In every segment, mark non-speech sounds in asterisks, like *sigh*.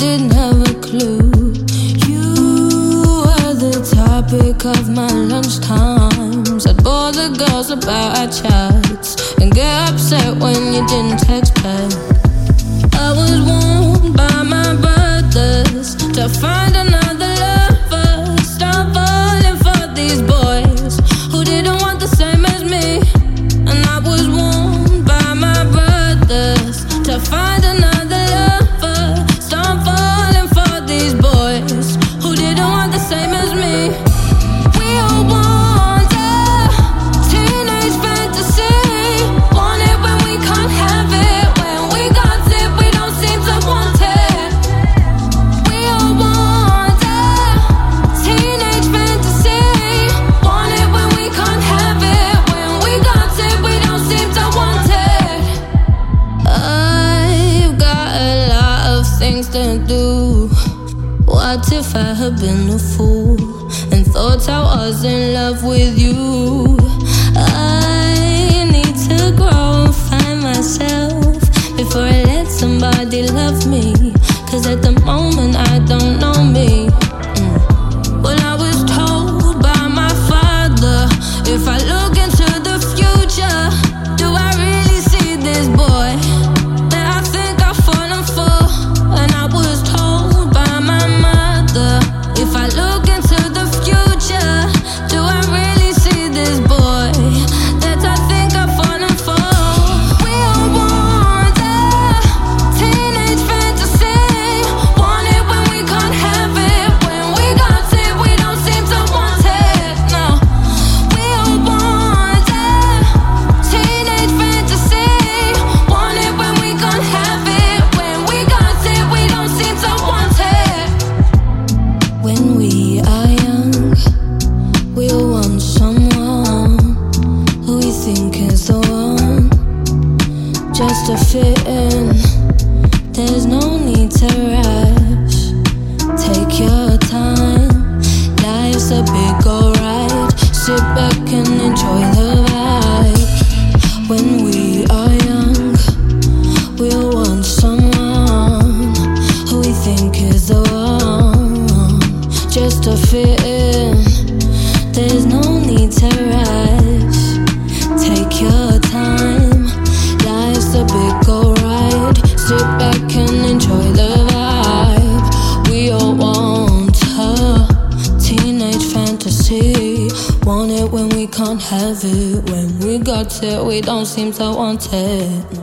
didn't have a clue. You were the topic of my lunchtimes. I'd bore the girls about our chats and get upset when you didn't text back. I was warned by my brothers to find. If I had been a fool and thought I was in love with you? I just to fit in. There's no need to rush. Take your time. Life's a big old ride. Sit back and enjoy the vibe. When we are young, we'll want someone who we think is the one just to fit in. There's no need to rush. Old ride. Sit back and enjoy the vibe. We all want a teenage fantasy. Want it when we can't have it. When we got it, we don't seem to want it.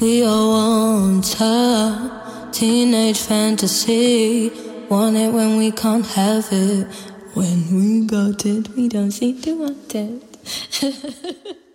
We all want a teenage fantasy. Want it when we can't have it. When we got it, we don't seem to want it. *laughs*